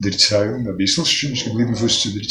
Dirigzają, na wisselstjoens gebliven foarstjoerderij